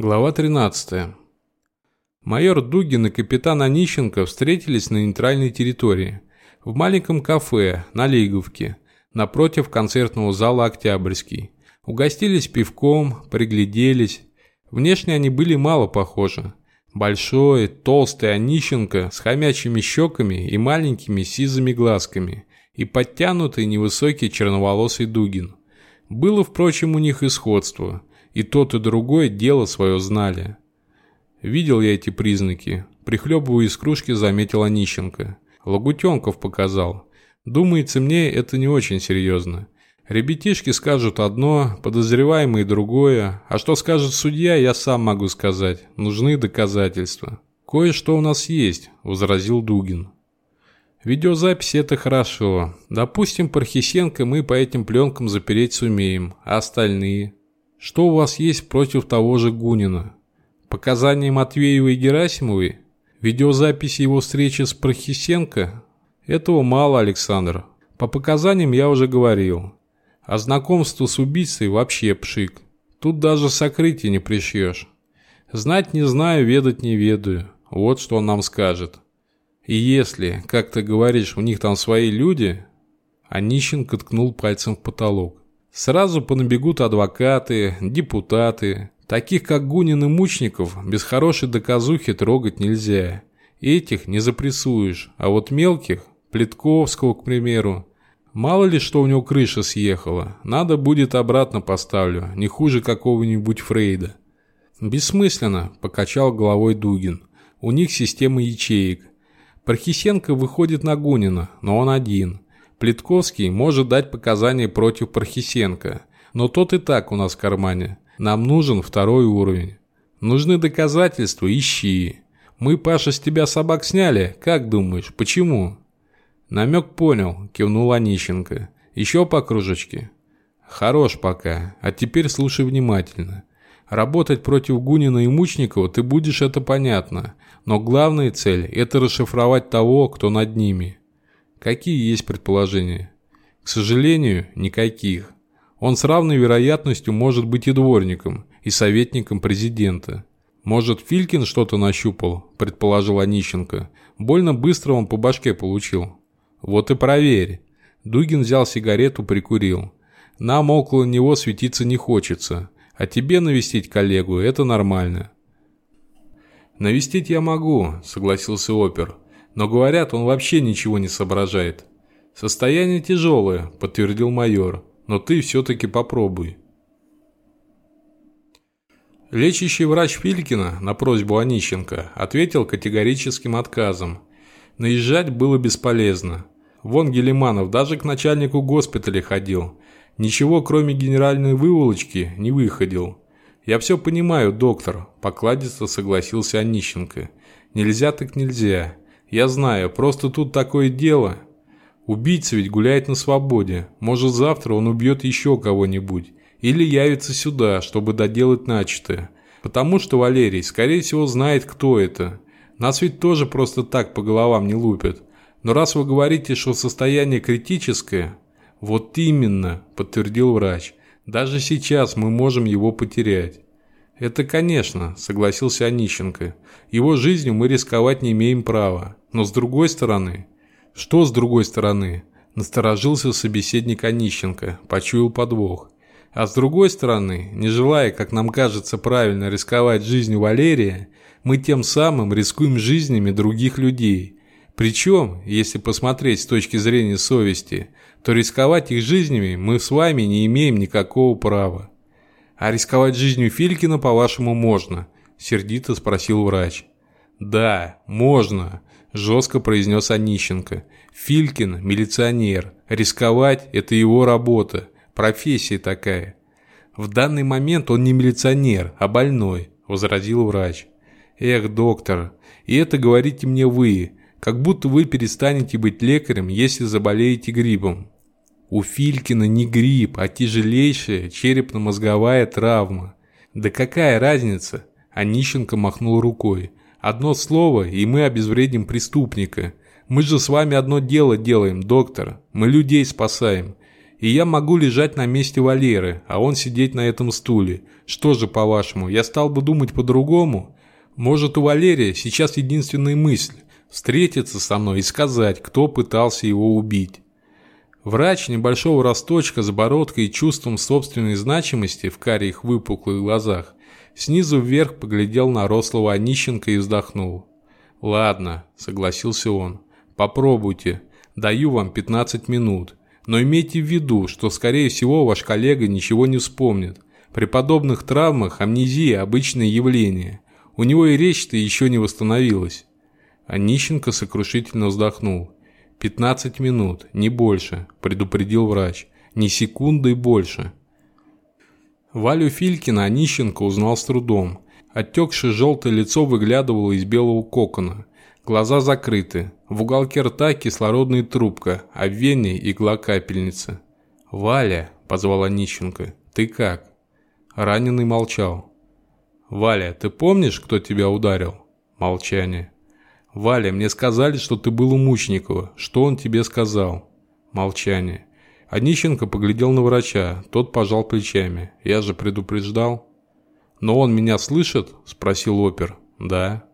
Глава 13. Майор Дугин и капитан Онищенко встретились на нейтральной территории, в маленьком кафе на Лиговке, напротив концертного зала «Октябрьский». Угостились пивком, пригляделись. Внешне они были мало похожи. Большой, толстый Онищенко с хомячими щеками и маленькими сизыми глазками и подтянутый невысокий черноволосый Дугин. Было, впрочем, у них и сходство – и тот, и другой дело свое знали. Видел я эти признаки. Прихлебывая из кружки, заметил Онищенко. Лагутенков показал. Думается мне, это не очень серьезно. Ребятишки скажут одно, подозреваемые другое, а что скажет судья, я сам могу сказать. Нужны доказательства. «Кое-что у нас есть», – возразил Дугин. «Видеозапись – это хорошо. Допустим, Пархисенко мы по этим пленкам запереть сумеем, а остальные?» Что у вас есть против того же Гунина? Показания Матвеевой и Герасимовой? Видеозаписи его встречи с Прохисенко? Этого мало, Александр. По показаниям я уже говорил. А знакомство с убийцей вообще пшик. Тут даже сокрытие не пришьешь. Знать не знаю, ведать не ведаю. Вот что он нам скажет. И если, как ты говоришь, у них там свои люди... Онищенко ткнул пальцем в потолок. Сразу понабегут адвокаты, депутаты. Таких, как Гунин и Мучников, без хорошей доказухи трогать нельзя. Этих не запрессуешь, а вот мелких, Плетковского, к примеру, мало ли что у него крыша съехала, надо будет обратно поставлю, не хуже какого-нибудь Фрейда. Бессмысленно, покачал головой Дугин. У них система ячеек. Пархисенко выходит на Гунина, но он один – Плитковский может дать показания против Пархисенко, но тот и так у нас в кармане. Нам нужен второй уровень. Нужны доказательства, ищи. Мы, Паша, с тебя собак сняли, как думаешь, почему? Намек понял, кивнул Онищенко. Еще по кружечке? Хорош пока, а теперь слушай внимательно. Работать против Гунина и Мучникова ты будешь, это понятно. Но главная цель – это расшифровать того, кто над ними. Какие есть предположения? К сожалению, никаких. Он с равной вероятностью может быть и дворником, и советником президента. Может, Филькин что-то нащупал, предположил Онищенко. Больно быстро он по башке получил. Вот и проверь. Дугин взял сигарету, прикурил. Нам около него светиться не хочется, а тебе навестить коллегу – это нормально. «Навестить я могу», – согласился опер. Но говорят, он вообще ничего не соображает. Состояние тяжелое, подтвердил майор, но ты все-таки попробуй. Лечащий врач Филькина на просьбу Онищенко ответил категорическим отказом. Наезжать было бесполезно. Вон Гелиманов даже к начальнику госпиталя ходил. Ничего, кроме генеральной выволочки, не выходил. «Я все понимаю, доктор», – покладисто согласился Онищенко. «Нельзя так нельзя. Я знаю, просто тут такое дело. Убийца ведь гуляет на свободе. Может, завтра он убьет еще кого-нибудь. Или явится сюда, чтобы доделать начатое. Потому что Валерий, скорее всего, знает, кто это. Нас ведь тоже просто так по головам не лупят. Но раз вы говорите, что состояние критическое... Вот именно, подтвердил врач. Даже сейчас мы можем его потерять. «Это, конечно», – согласился Онищенко. «Его жизнью мы рисковать не имеем права. Но с другой стороны...» «Что с другой стороны?» – насторожился собеседник Онищенко, почуял подвох. «А с другой стороны, не желая, как нам кажется правильно, рисковать жизнью Валерия, мы тем самым рискуем жизнями других людей. Причем, если посмотреть с точки зрения совести, то рисковать их жизнями мы с вами не имеем никакого права. «А рисковать жизнью Филькина, по-вашему, можно?» – сердито спросил врач. «Да, можно», – жестко произнес Онищенко. «Филькин – милиционер. Рисковать – это его работа. Профессия такая». «В данный момент он не милиционер, а больной», – возразил врач. «Эх, доктор, и это говорите мне вы, как будто вы перестанете быть лекарем, если заболеете гриппом. У Филькина не грипп, а тяжелейшая черепно-мозговая травма. Да какая разница? Онищенко махнул рукой. Одно слово, и мы обезвредим преступника. Мы же с вами одно дело делаем, доктор. Мы людей спасаем. И я могу лежать на месте Валеры, а он сидеть на этом стуле. Что же, по-вашему, я стал бы думать по-другому? Может, у Валерия сейчас единственная мысль – встретиться со мной и сказать, кто пытался его убить. Врач небольшого росточка с бородкой и чувством собственной значимости в карих выпуклых глазах снизу вверх поглядел на рослого Онищенко и вздохнул. «Ладно», – согласился он, – «попробуйте, даю вам 15 минут. Но имейте в виду, что, скорее всего, ваш коллега ничего не вспомнит. При подобных травмах амнезия – обычное явление. У него и речь-то еще не восстановилась. А Нищенко сокрушительно вздохнул. «Пятнадцать минут, не больше», – предупредил врач. «Ни секунды больше». Валю Филькина Онищенко узнал с трудом. Оттекшее желтое лицо выглядывало из белого кокона. Глаза закрыты. В уголке рта кислородная трубка, а в вене игла капельницы. «Валя!» – позвала Нищенко. «Ты как?» Раненый молчал. «Валя, ты помнишь, кто тебя ударил?» Молчание. «Валя, мне сказали, что ты был у Мучникова. Что он тебе сказал?» Молчание. Онищенко поглядел на врача. Тот пожал плечами. «Я же предупреждал». «Но он меня слышит?» – спросил опер. «Да».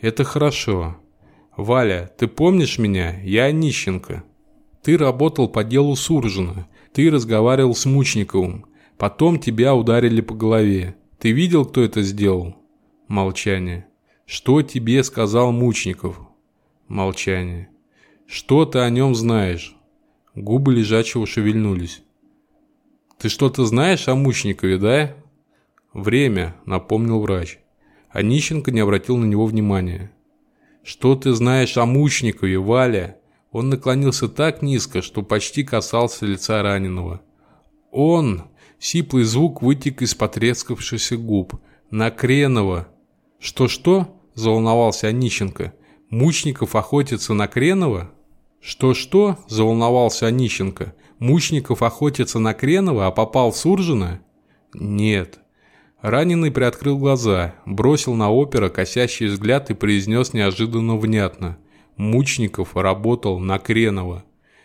«Это хорошо. «Валя, ты помнишь меня? Я Онищенко. Ты работал по делу Суржина. Ты разговаривал с Мучниковым. Потом тебя ударили по голове. Ты видел, кто это сделал?» Молчание. «Что тебе сказал Мучников?» Молчание. «Что ты о нем знаешь?» Губы лежачего шевельнулись. «Ты что-то знаешь о Мучникове, да?» «Время», — напомнил врач. Онищенко не обратил на него внимания. «Что ты знаешь о Мучникове, Валя?» Он наклонился так низко, что почти касался лица раненого. «Он!» Сиплый звук вытек из потрескавшихся губ. «На «Что-что?» – заволновался Онищенко. «Мучников охотится на Кренова?» «Что-что?» – заволновался Онищенко. «Мучников охотится на Кренова, а попал в Суржина?» «Нет, Раненый приоткрыл глаза, бросил на опера косящий взгляд и произнес неожиданно внятно. Мучников работал на Кренова.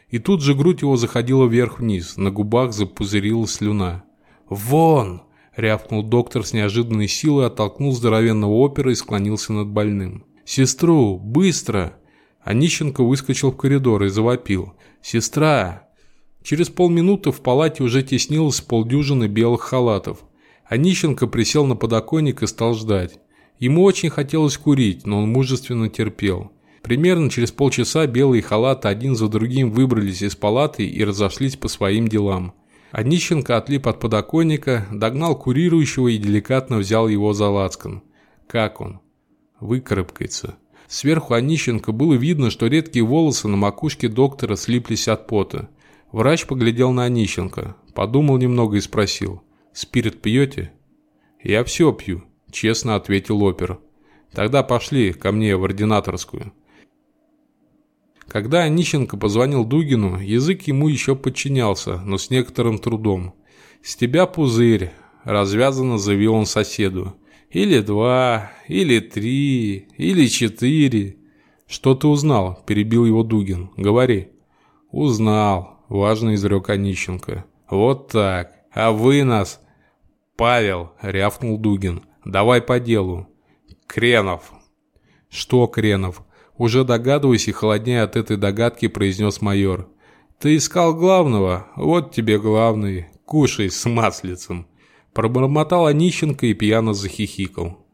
И тут же грудь его заходила вверх-вниз, на губах запузырилась слюна. «Вон!» – рявкнул доктор с неожиданной силой, оттолкнул здоровенного опера и склонился над больным. «Сестру! Быстро!» Онищенко выскочил в коридор и завопил. «Сестра!» Через полминуты в палате уже теснилось полдюжины белых халатов. Онищенко присел на подоконник и стал ждать. Ему очень хотелось курить, но он мужественно терпел. Примерно через полчаса белые халаты один за другим выбрались из палаты и разошлись по своим делам. Онищенко отлип от подоконника, догнал курирующего и деликатно взял его за лацкан. Как он? Выкарабкается. Сверху Онищенко было видно, что редкие волосы на макушке доктора слиплись от пота. Врач поглядел на Онищенко, подумал немного и спросил – «Спирит пьете?» «Я все пью», – честно ответил опер. «Тогда пошли ко мне в ординаторскую». Когда Онищенко позвонил Дугину, язык ему еще подчинялся, но с некоторым трудом. «С тебя пузырь», – развязанно заявил он соседу. «Или два, или три, или четыре». «Что ты узнал?» – перебил его Дугин. «Говори». «Узнал», – важно изрек Онищенко. «Вот так. А вы нас «Павел!» – рявкнул Дугин. «Давай по делу». «Кренов!» «Что Кренов?» Уже догадываясь и холоднее от этой догадки, произнес майор. «Ты искал главного? Вот тебе главный. Кушай с маслицем!» Пробормотал Онищенко и пьяно захихикал.